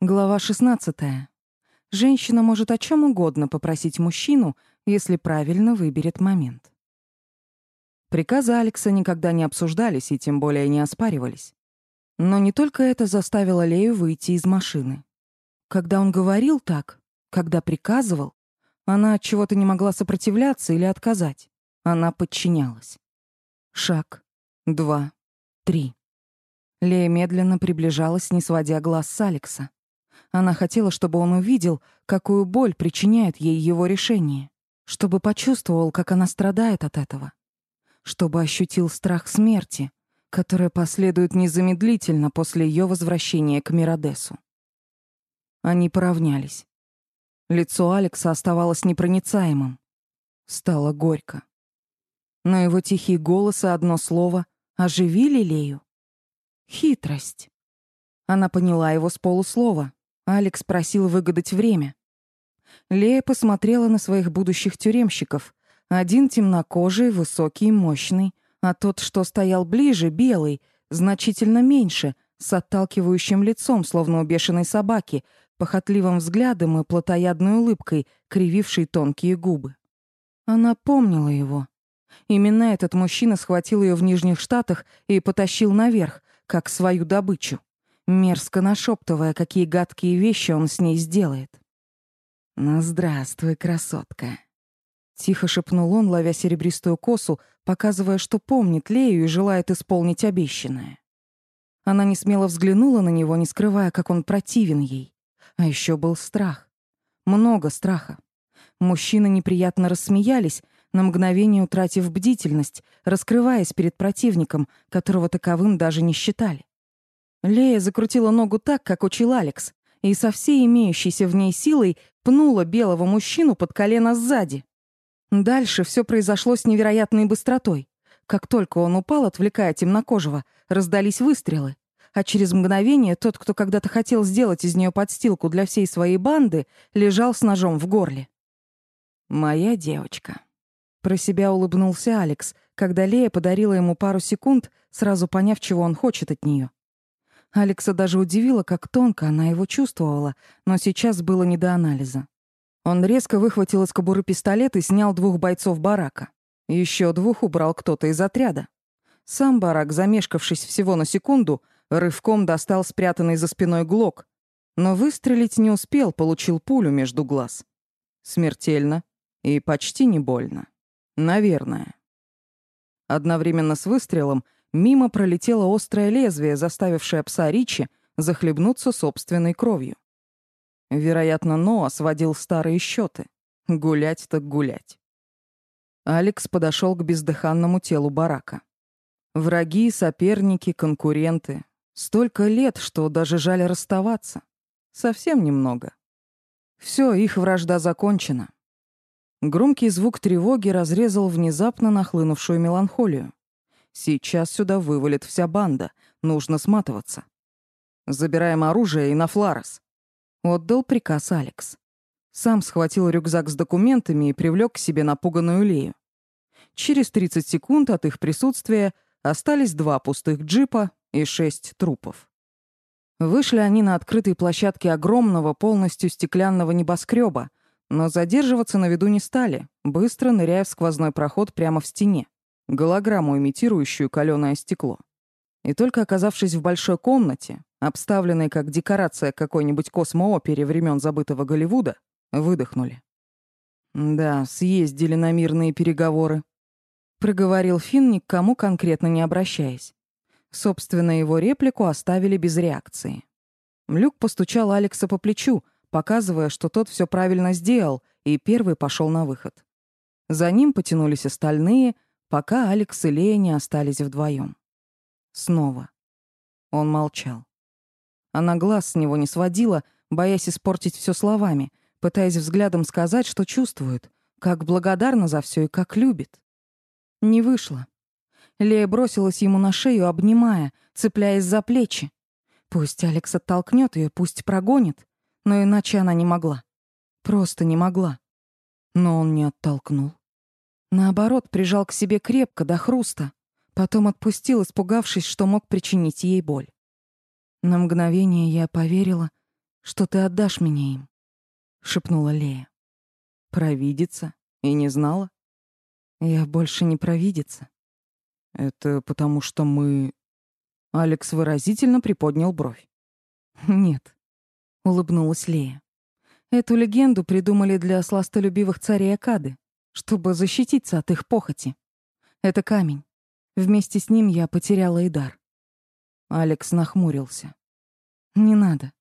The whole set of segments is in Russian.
Глава 16. Женщина может о чем угодно попросить мужчину, если правильно выберет момент. Приказы Алекса никогда не обсуждались и тем более не оспаривались. Но не только это заставило Лею выйти из машины. Когда он говорил так, когда приказывал, она от чего-то не могла сопротивляться или отказать. Она подчинялась. Шаг, два, три. Лея медленно приближалась, не сводя глаз с Алекса. Она хотела, чтобы он увидел, какую боль причиняет ей его решение, чтобы почувствовал, как она страдает от этого, чтобы ощутил страх смерти, которая последует незамедлительно после ее возвращения к Миродесу. Они поравнялись. Лицо Алекса оставалось непроницаемым. Стало горько. Но его тихий голос и одно слово оживили Лею. Хитрость. Она поняла его с полуслова. Алекс просил выгадать время. Лея посмотрела на своих будущих тюремщиков. Один темнокожий, высокий, мощный, а тот, что стоял ближе, белый, значительно меньше, с отталкивающим лицом, словно у бешеной собаки, похотливым взглядом и плотоядной улыбкой, кривившей тонкие губы. Она помнила его. Именно этот мужчина схватил ее в Нижних Штатах и потащил наверх, как свою добычу мерзко нашептывая, какие гадкие вещи он с ней сделает. «Ну, здравствуй, красотка!» Тихо шепнул он, ловя серебристую косу, показывая, что помнит Лею и желает исполнить обещанное. Она не смело взглянула на него, не скрывая, как он противен ей. А еще был страх. Много страха. Мужчины неприятно рассмеялись, на мгновение утратив бдительность, раскрываясь перед противником, которого таковым даже не считали. Лея закрутила ногу так, как учил Алекс, и со всей имеющейся в ней силой пнула белого мужчину под колено сзади. Дальше все произошло с невероятной быстротой. Как только он упал, отвлекая темнокожего, раздались выстрелы, а через мгновение тот, кто когда-то хотел сделать из нее подстилку для всей своей банды, лежал с ножом в горле. «Моя девочка». Про себя улыбнулся Алекс, когда Лея подарила ему пару секунд, сразу поняв, чего он хочет от нее. Алекса даже удивило, как тонко она его чувствовала, но сейчас было не до анализа. Он резко выхватил из кобуры пистолет и снял двух бойцов барака. Еще двух убрал кто-то из отряда. Сам барак, замешкавшись всего на секунду, рывком достал спрятанный за спиной глок, но выстрелить не успел, получил пулю между глаз. Смертельно и почти не больно. Наверное. Одновременно с выстрелом — мимо пролетело острое лезвие, заставившее пса Ричи захлебнуться собственной кровью. Вероятно, Ноа сводил старые счеты. Гулять так гулять. Алекс подошел к бездыханному телу барака. Враги, соперники, конкуренты. Столько лет, что даже жаль расставаться. Совсем немного. Все, их вражда закончена. Громкий звук тревоги разрезал внезапно нахлынувшую меланхолию. Сейчас сюда вывалит вся банда. Нужно сматываться. Забираем оружие и на Фларес. Отдал приказ Алекс. Сам схватил рюкзак с документами и привлек к себе напуганную Лею. Через 30 секунд от их присутствия остались два пустых джипа и шесть трупов. Вышли они на открытой площадке огромного, полностью стеклянного небоскреба, но задерживаться на виду не стали, быстро ныряя в сквозной проход прямо в стене голограмму, имитирующую каленое стекло. И только оказавшись в большой комнате, обставленной как декорация какой-нибудь космоопере времен забытого Голливуда, выдохнули. «Да, съездили на мирные переговоры», — проговорил Финн, ни к кому конкретно не обращаясь. Собственно, его реплику оставили без реакции. Люк постучал Алекса по плечу, показывая, что тот все правильно сделал, и первый пошел на выход. За ним потянулись остальные — пока Алекс и Лея не остались вдвоем. Снова. Он молчал. Она глаз с него не сводила, боясь испортить все словами, пытаясь взглядом сказать, что чувствует, как благодарна за все и как любит. Не вышло. Лея бросилась ему на шею, обнимая, цепляясь за плечи. Пусть Алекс оттолкнет ее, пусть прогонит, но иначе она не могла. Просто не могла. Но он не оттолкнул. Наоборот, прижал к себе крепко, до хруста. Потом отпустил, испугавшись, что мог причинить ей боль. На мгновение я поверила что ты отдашь меня им», — шепнула Лея. «Провидица? И не знала?» «Я больше не провидица». «Это потому что мы...» Алекс выразительно приподнял бровь. «Нет», — улыбнулась Лея. «Эту легенду придумали для сластолюбивых царей Акады, чтобы защититься от их похоти. Это камень. Вместе с ним я потеряла и дар». Алекс нахмурился. «Не надо».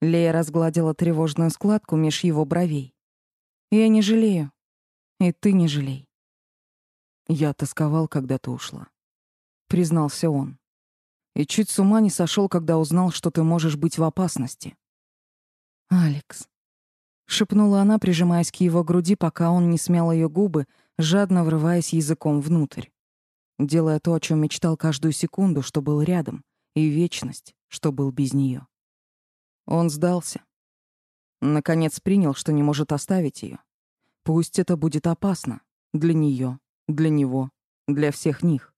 Лея разгладила тревожную складку меж его бровей. «Я не жалею. И ты не жалей». «Я тосковал, когда ты ушла», — признался он. «И чуть с ума не сошел, когда узнал, что ты можешь быть в опасности». «Алекс», — шепнула она, прижимаясь к его груди, пока он не смял ее губы, жадно врываясь языком внутрь. Делая то, о чем мечтал каждую секунду, что был рядом, и вечность, что был без нее. Он сдался. Наконец принял, что не может оставить ее. Пусть это будет опасно для нее для него, для всех них.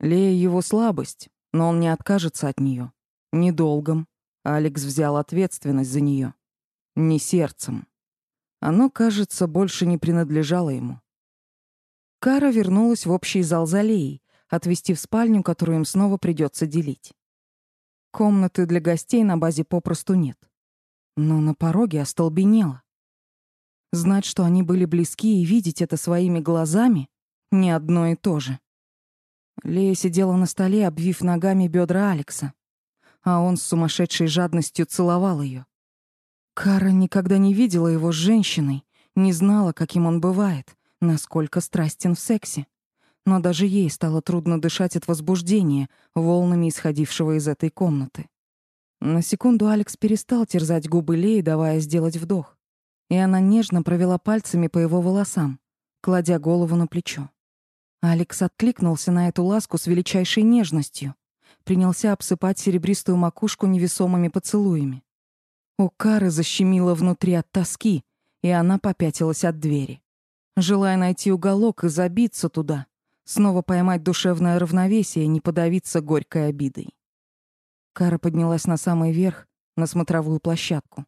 Лея его слабость, но он не откажется от нее. Не долгом. Алекс взял ответственность за нее. Не сердцем. Оно, кажется, больше не принадлежало ему. Кара вернулась в общий зал за Леей, отвести в спальню, которую им снова придется делить. Комнаты для гостей на базе попросту нет. Но на пороге остолбенела. Знать, что они были близки и видеть это своими глазами, не одно и то же. Лея сидела на столе, обвив ногами бедра Алекса, а он с сумасшедшей жадностью целовал ее. Кара никогда не видела его с женщиной, не знала, каким он бывает, насколько страстен в сексе. Но даже ей стало трудно дышать от возбуждения, волнами исходившего из этой комнаты. На секунду Алекс перестал терзать губы Леи, давая сделать вдох. И она нежно провела пальцами по его волосам, кладя голову на плечо. Алекс откликнулся на эту ласку с величайшей нежностью, принялся обсыпать серебристую макушку невесомыми поцелуями. У Кары защемило внутри от тоски, и она попятилась от двери. Желая найти уголок и забиться туда, снова поймать душевное равновесие и не подавиться горькой обидой. Кара поднялась на самый верх, на смотровую площадку,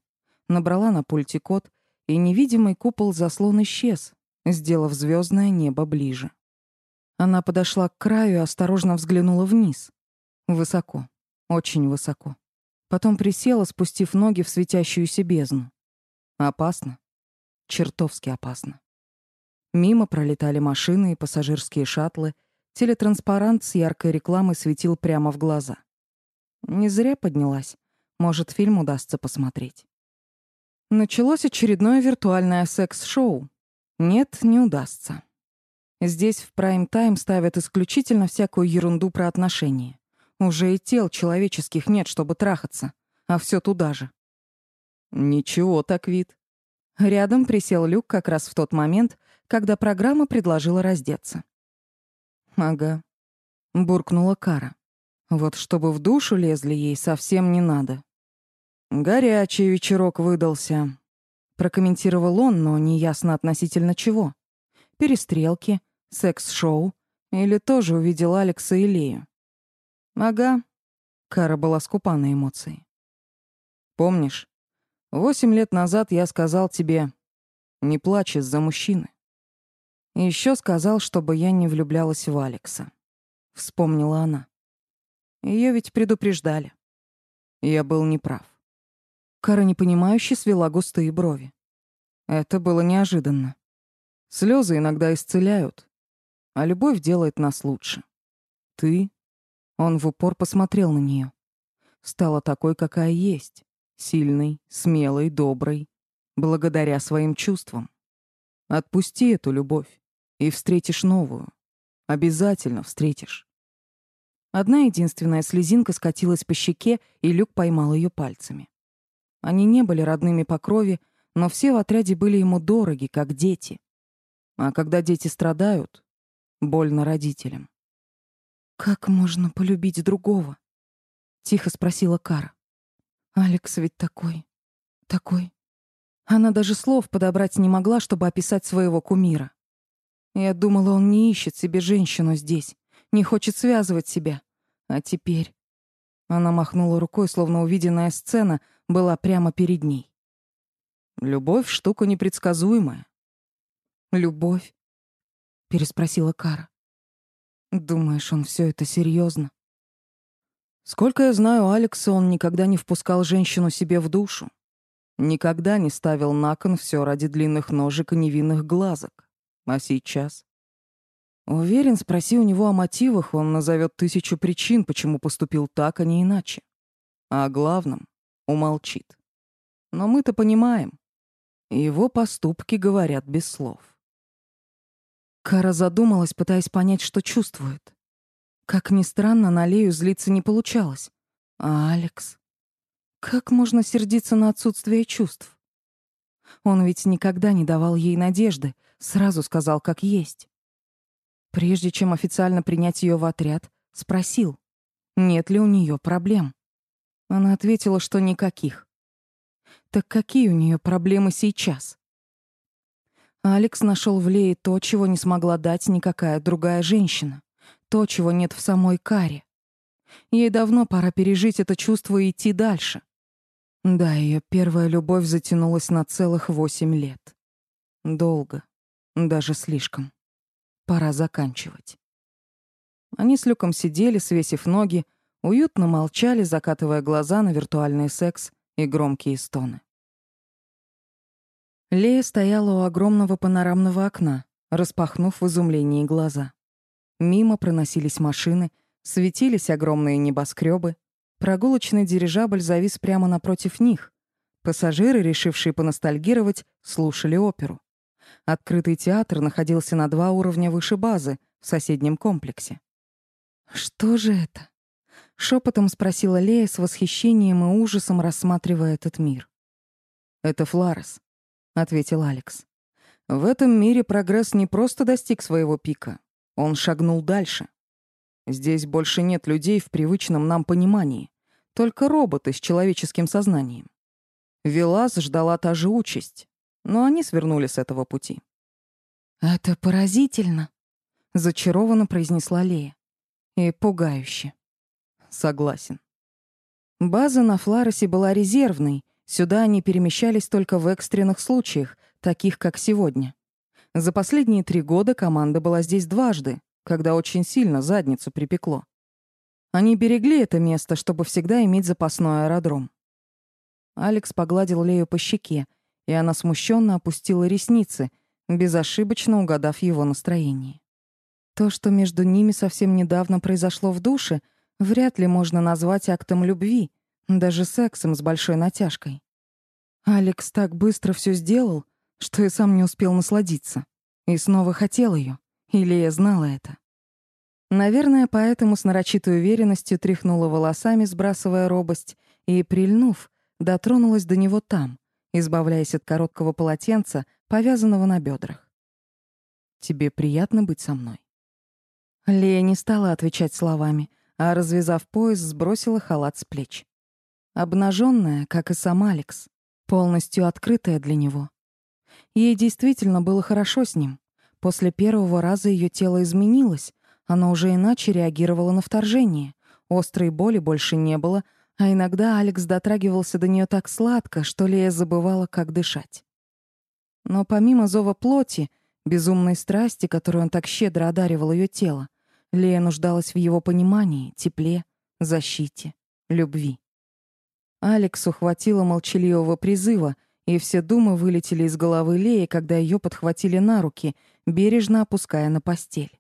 набрала на пульте код, и невидимый купол заслон исчез, сделав звездное небо ближе. Она подошла к краю и осторожно взглянула вниз. Высоко, очень высоко. Потом присела, спустив ноги в светящуюся бездну. Опасно. Чертовски опасно. Мимо пролетали машины и пассажирские шаттлы. Телетранспарант с яркой рекламой светил прямо в глаза. Не зря поднялась. Может, фильм удастся посмотреть. Началось очередное виртуальное секс-шоу. Нет, не удастся. Здесь в прайм-тайм ставят исключительно всякую ерунду про отношения. Уже и тел человеческих нет, чтобы трахаться, а все туда же. Ничего так вид. Рядом присел Люк как раз в тот момент, когда программа предложила раздеться. «Ага», — буркнула Кара. «Вот чтобы в душу лезли ей совсем не надо». «Горячий вечерок выдался», — прокомментировал он, но неясно относительно чего. «Перестрелки, Секс-шоу? Или тоже увидел Алекса и Лею? Ага. Кара была скупа на эмоции. Помнишь, восемь лет назад я сказал тебе, не плачь из-за мужчины. И еще сказал, чтобы я не влюблялась в Алекса. Вспомнила она. Ее ведь предупреждали. Я был неправ. Кара непонимающе свела густые брови. Это было неожиданно. Слезы иногда исцеляют, а любовь делает нас лучше. Ты...» Он в упор посмотрел на нее. Стала такой, какая есть. Сильной, смелой, доброй. Благодаря своим чувствам. Отпусти эту любовь, и встретишь новую. Обязательно встретишь. Одна единственная слезинка скатилась по щеке, и Люк поймал ее пальцами. Они не были родными по крови, но все в отряде были ему дороги, как дети. А когда дети страдают, Больно родителям. «Как можно полюбить другого?» — тихо спросила Кара. «Алекс ведь такой, такой...» Она даже слов подобрать не могла, чтобы описать своего кумира. Я думала, он не ищет себе женщину здесь, не хочет связывать себя. А теперь... Она махнула рукой, словно увиденная сцена была прямо перед ней. «Любовь — штука непредсказуемая». «Любовь?» — переспросила Кара. «Думаешь, он все это серьезно? Сколько я знаю Алекса, он никогда не впускал женщину себе в душу. Никогда не ставил на кон все ради длинных ножек и невинных глазок. А сейчас? Уверен, спроси у него о мотивах, он назовет тысячу причин, почему поступил так, а не иначе. А о главном умолчит. Но мы-то понимаем. Его поступки говорят без слов. Кара задумалась, пытаясь понять, что чувствует. Как ни странно, на Лею злиться не получалось. А Алекс? Как можно сердиться на отсутствие чувств? Он ведь никогда не давал ей надежды, сразу сказал, как есть. Прежде чем официально принять ее в отряд, спросил, нет ли у нее проблем. Она ответила, что никаких. Так какие у нее проблемы сейчас? Алекс нашел в Лее то, чего не смогла дать никакая другая женщина то, чего нет в самой Каре. Ей давно пора пережить это чувство и идти дальше. Да, ее первая любовь затянулась на целых восемь лет. Долго, даже слишком. Пора заканчивать. Они с Люком сидели, свесив ноги, уютно молчали, закатывая глаза на виртуальный секс и громкие стоны. Лея стояла у огромного панорамного окна, распахнув в изумлении глаза. Мимо проносились машины, светились огромные небоскребы. Прогулочный дирижабль завис прямо напротив них. Пассажиры, решившие поностальгировать, слушали оперу. Открытый театр находился на два уровня выше базы, в соседнем комплексе. «Что же это?» — шепотом спросила Лея с восхищением и ужасом, рассматривая этот мир. «Это Фларес», — ответил Алекс. «В этом мире прогресс не просто достиг своего пика, он шагнул дальше. Здесь больше нет людей в привычном нам понимании, только роботы с человеческим сознанием. Велас ждала та же участь, но они свернули с этого пути. «Это поразительно», — зачарованно произнесла Лея. «И пугающе». Согласен. База на Фларосе была резервной, сюда они перемещались только в экстренных случаях, таких как сегодня. За последние три года команда была здесь дважды, когда очень сильно задницу припекло. Они берегли это место, чтобы всегда иметь запасной аэродром. Алекс погладил Лею по щеке, и она смущенно опустила ресницы, безошибочно угадав его настроение. То, что между ними совсем недавно произошло в душе, вряд ли можно назвать актом любви, даже сексом с большой натяжкой. Алекс так быстро все сделал, что и сам не успел насладиться. И снова хотел ее, или я знала это. Наверное, поэтому с нарочитой уверенностью тряхнула волосами, сбрасывая робость, и, прильнув, дотронулась до него там, избавляясь от короткого полотенца, повязанного на бедрах. «Тебе приятно быть со мной?» Лея не стала отвечать словами, а, развязав пояс, сбросила халат с плеч. Обнаженная, как и сам Алекс, полностью открытая для него. Ей действительно было хорошо с ним. После первого раза ее тело изменилось, она уже иначе реагировала на вторжение. Острой боли больше не было, а иногда Алекс дотрагивался до нее так сладко, что Лея забывала, как дышать. Но помимо зова плоти, безумной страсти, которую он так щедро одаривал ее тело, Лея нуждалась в его понимании, тепле, защите, любви. Алексу хватило молчаливого призыва — и все думы вылетели из головы Леи, когда ее подхватили на руки, бережно опуская на постель.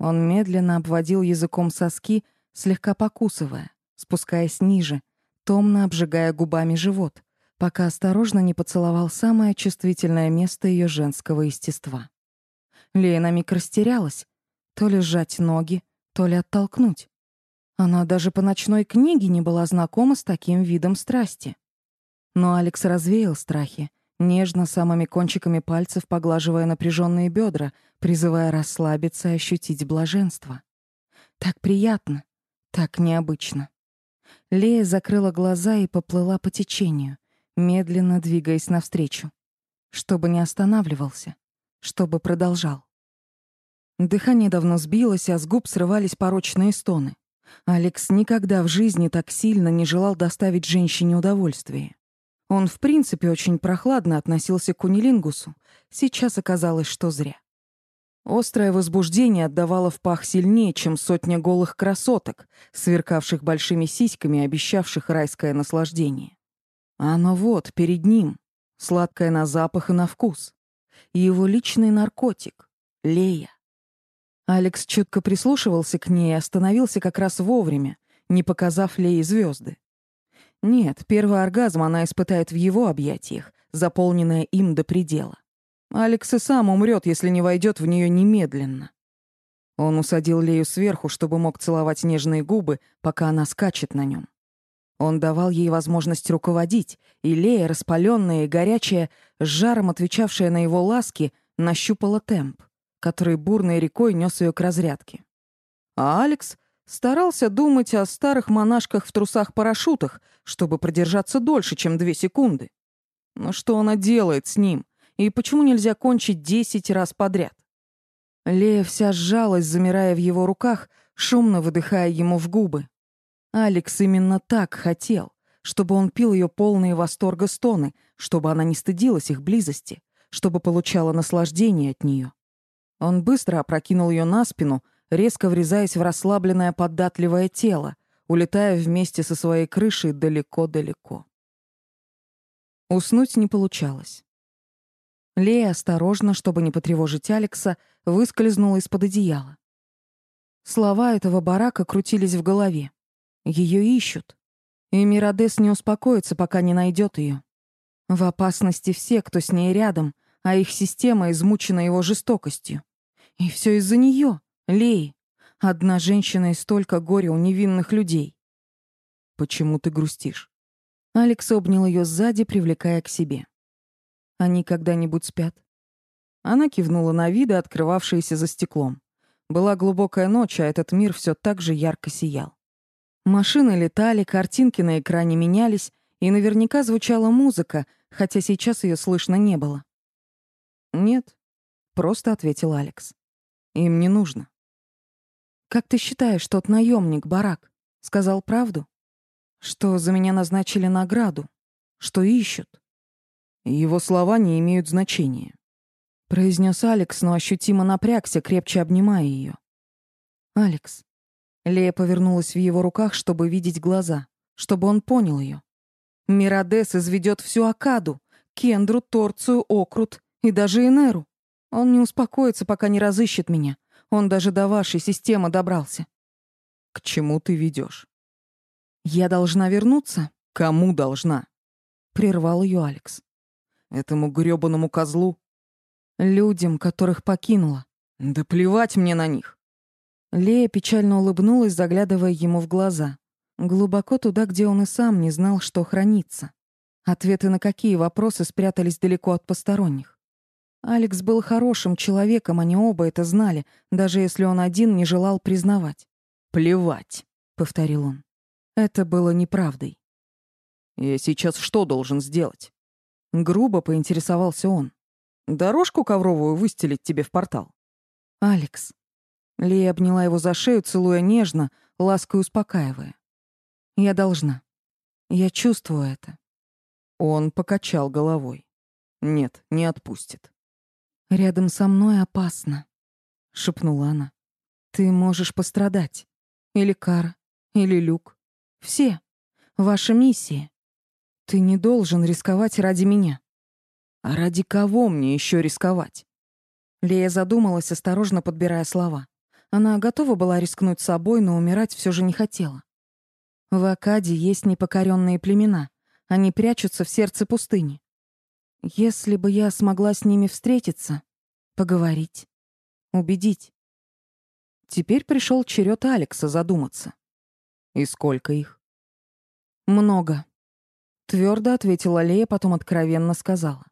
Он медленно обводил языком соски, слегка покусывая, спускаясь ниже, томно обжигая губами живот, пока осторожно не поцеловал самое чувствительное место ее женского естества. Лея на миг растерялась, то ли сжать ноги, то ли оттолкнуть. Она даже по ночной книге не была знакома с таким видом страсти. Но Алекс развеял страхи, нежно самыми кончиками пальцев поглаживая напряженные бедра, призывая расслабиться и ощутить блаженство. Так приятно, так необычно. Лея закрыла глаза и поплыла по течению, медленно двигаясь навстречу, чтобы не останавливался, чтобы продолжал. Дыхание давно сбилось, а с губ срывались порочные стоны. Алекс никогда в жизни так сильно не желал доставить женщине удовольствие. Он, в принципе, очень прохладно относился к унилингусу. Сейчас оказалось, что зря. Острое возбуждение отдавало в пах сильнее, чем сотня голых красоток, сверкавших большими сиськами и обещавших райское наслаждение. Оно вот, перед ним, сладкое на запах и на вкус. И его личный наркотик — Лея. Алекс чутко прислушивался к ней и остановился как раз вовремя, не показав Лее звезды. Нет, первый оргазм она испытает в его объятиях, заполненная им до предела. Алекс и сам умрет, если не войдет в нее немедленно. Он усадил Лею сверху, чтобы мог целовать нежные губы, пока она скачет на нем. Он давал ей возможность руководить, и Лея, распаленная и горячая, с жаром отвечавшая на его ласки, нащупала темп, который бурной рекой нес ее к разрядке. А Алекс старался думать о старых монашках в трусах-парашютах, чтобы продержаться дольше, чем две секунды. Но что она делает с ним? И почему нельзя кончить десять раз подряд? Лея вся сжалась, замирая в его руках, шумно выдыхая ему в губы. Алекс именно так хотел, чтобы он пил ее полные восторга стоны, чтобы она не стыдилась их близости, чтобы получала наслаждение от нее. Он быстро опрокинул ее на спину, резко врезаясь в расслабленное податливое тело, улетая вместе со своей крышей далеко-далеко. Уснуть не получалось. Лея осторожно, чтобы не потревожить Алекса, выскользнула из-под одеяла. Слова этого барака крутились в голове. Ее ищут. И Миродес не успокоится, пока не найдет ее. В опасности все, кто с ней рядом, а их система измучена его жестокостью. И все из-за нее, Леи. Одна женщина и столько горя у невинных людей. «Почему ты грустишь?» Алекс обнял ее сзади, привлекая к себе. Они когда-нибудь спят?» Она кивнула на виды, открывавшиеся за стеклом. Была глубокая ночь, а этот мир все так же ярко сиял. Машины летали, картинки на экране менялись, и наверняка звучала музыка, хотя сейчас ее слышно не было. «Нет», — просто ответил Алекс. «Им не нужно». «Как ты считаешь, тот наемник, Барак, сказал правду? Что за меня назначили награду? Что ищут?» Его слова не имеют значения. Произнес Алекс, но ощутимо напрягся, крепче обнимая ее. «Алекс». Лея повернулась в его руках, чтобы видеть глаза, чтобы он понял ее. Миродес изведет всю Акаду, Кендру, Торцию, Окрут и даже Энеру. Он не успокоится, пока не разыщет меня. Он даже до вашей системы добрался. К чему ты ведешь? Я должна вернуться? Кому должна? Прервал ее Алекс. Этому грёбаному козлу? Людям, которых покинула. Да плевать мне на них. Лея печально улыбнулась, заглядывая ему в глаза. Глубоко туда, где он и сам не знал, что хранится. Ответы на какие вопросы спрятались далеко от посторонних. Алекс был хорошим человеком, они оба это знали, даже если он один не желал признавать. «Плевать», — повторил он. Это было неправдой. «Я сейчас что должен сделать?» Грубо поинтересовался он. «Дорожку ковровую выстелить тебе в портал?» «Алекс». Лия обняла его за шею, целуя нежно, лаской успокаивая. «Я должна. Я чувствую это». Он покачал головой. «Нет, не отпустит». «Рядом со мной опасно», — шепнула она. «Ты можешь пострадать. Или Кара, или Люк. Все. Ваша миссия. Ты не должен рисковать ради меня. А ради кого мне еще рисковать? Лея задумалась, осторожно подбирая слова. Она готова была рискнуть собой, но умирать все же не хотела. В Акаде есть непокоренные племена. Они прячутся в сердце пустыни. Если бы я смогла с ними встретиться, поговорить, убедить. Теперь пришел черед Алекса задуматься. И сколько их? Много. Твердо ответила Лея, потом откровенно сказала.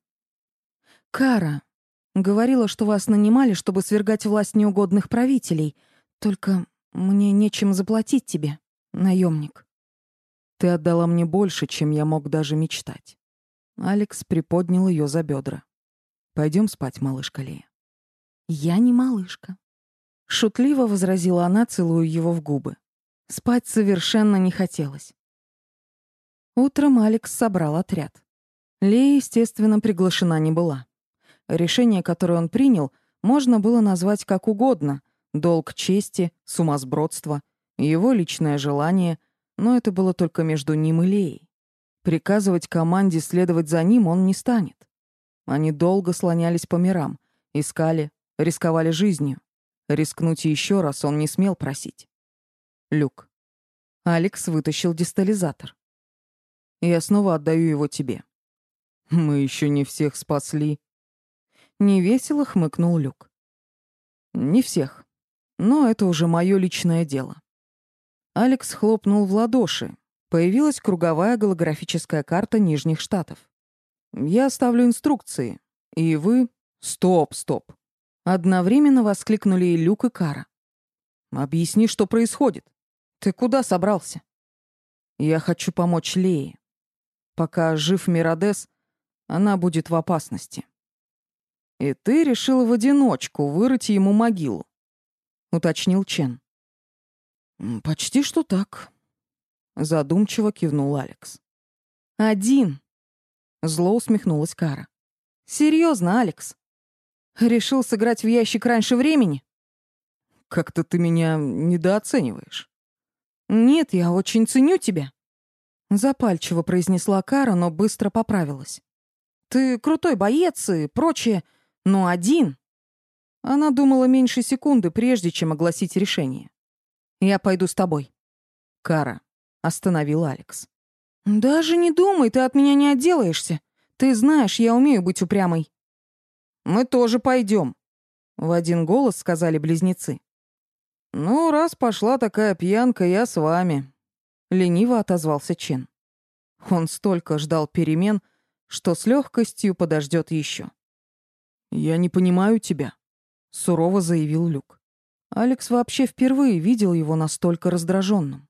«Кара, говорила, что вас нанимали, чтобы свергать власть неугодных правителей. Только мне нечем заплатить тебе, наемник. Ты отдала мне больше, чем я мог даже мечтать. Алекс приподнял ее за бедра. Пойдем спать, малышка Лея. Я не малышка. Шутливо возразила она, целуя его в губы. Спать совершенно не хотелось. Утром Алекс собрал отряд. Лея, естественно, приглашена не была. Решение, которое он принял, можно было назвать как угодно — долг чести, сумасбродство, его личное желание, но это было только между ним и Леей. Приказывать команде следовать за ним он не станет. Они долго слонялись по мирам, искали, рисковали жизнью. Рискнуть еще раз он не смел просить. Люк. Алекс вытащил дистализатор. Я снова отдаю его тебе. Мы еще не всех спасли. Невесело хмыкнул Люк. Не всех. Но это уже мое личное дело. Алекс хлопнул в ладоши. Появилась круговая голографическая карта Нижних Штатов. Я оставлю инструкции. И вы... Стоп, стоп. Одновременно воскликнули и Люк, и Кара. Объясни, что происходит. Ты куда собрался? Я хочу помочь Лее. Пока жив Миродес, она будет в опасности. И ты решил в одиночку вырыть ему могилу, уточнил Чен. Почти что так, задумчиво кивнул Алекс. Один. Зло усмехнулась Кара. Серьезно, Алекс? Решил сыграть в ящик раньше времени? Как-то ты меня недооцениваешь. «Нет, я очень ценю тебя», — запальчиво произнесла Кара, но быстро поправилась. «Ты крутой боец и прочее, но один». Она думала меньше секунды, прежде чем огласить решение. «Я пойду с тобой». «Кара», — остановил Алекс. «Даже не думай, ты от меня не отделаешься. Ты знаешь, я умею быть упрямой». «Мы тоже пойдем», — в один голос сказали близнецы. «Ну, раз пошла такая пьянка, я с вами», — лениво отозвался Чен. Он столько ждал перемен, что с легкостью подождет еще. «Я не понимаю тебя», — сурово заявил Люк. Алекс вообще впервые видел его настолько раздраженным.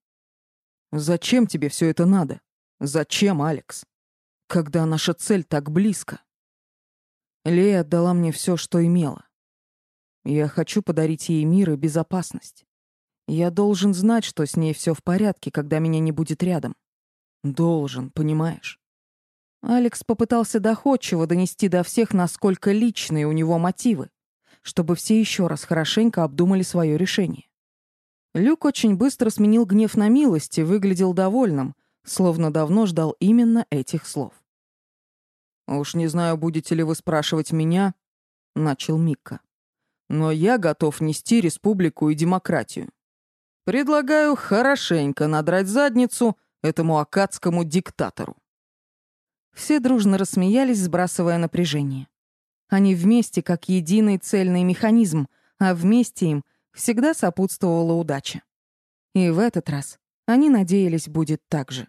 «Зачем тебе все это надо? Зачем, Алекс? Когда наша цель так близко?» Лея отдала мне все, что имела. Я хочу подарить ей мир и безопасность. Я должен знать, что с ней все в порядке, когда меня не будет рядом. Должен, понимаешь? Алекс попытался доходчиво донести до всех, насколько личные у него мотивы, чтобы все еще раз хорошенько обдумали свое решение. Люк очень быстро сменил гнев на милость и выглядел довольным, словно давно ждал именно этих слов. «Уж не знаю, будете ли вы спрашивать меня», — начал Микка. Но я готов нести республику и демократию. Предлагаю хорошенько надрать задницу этому акадскому диктатору. Все дружно рассмеялись, сбрасывая напряжение. Они вместе как единый цельный механизм, а вместе им всегда сопутствовала удача. И в этот раз они надеялись будет так же.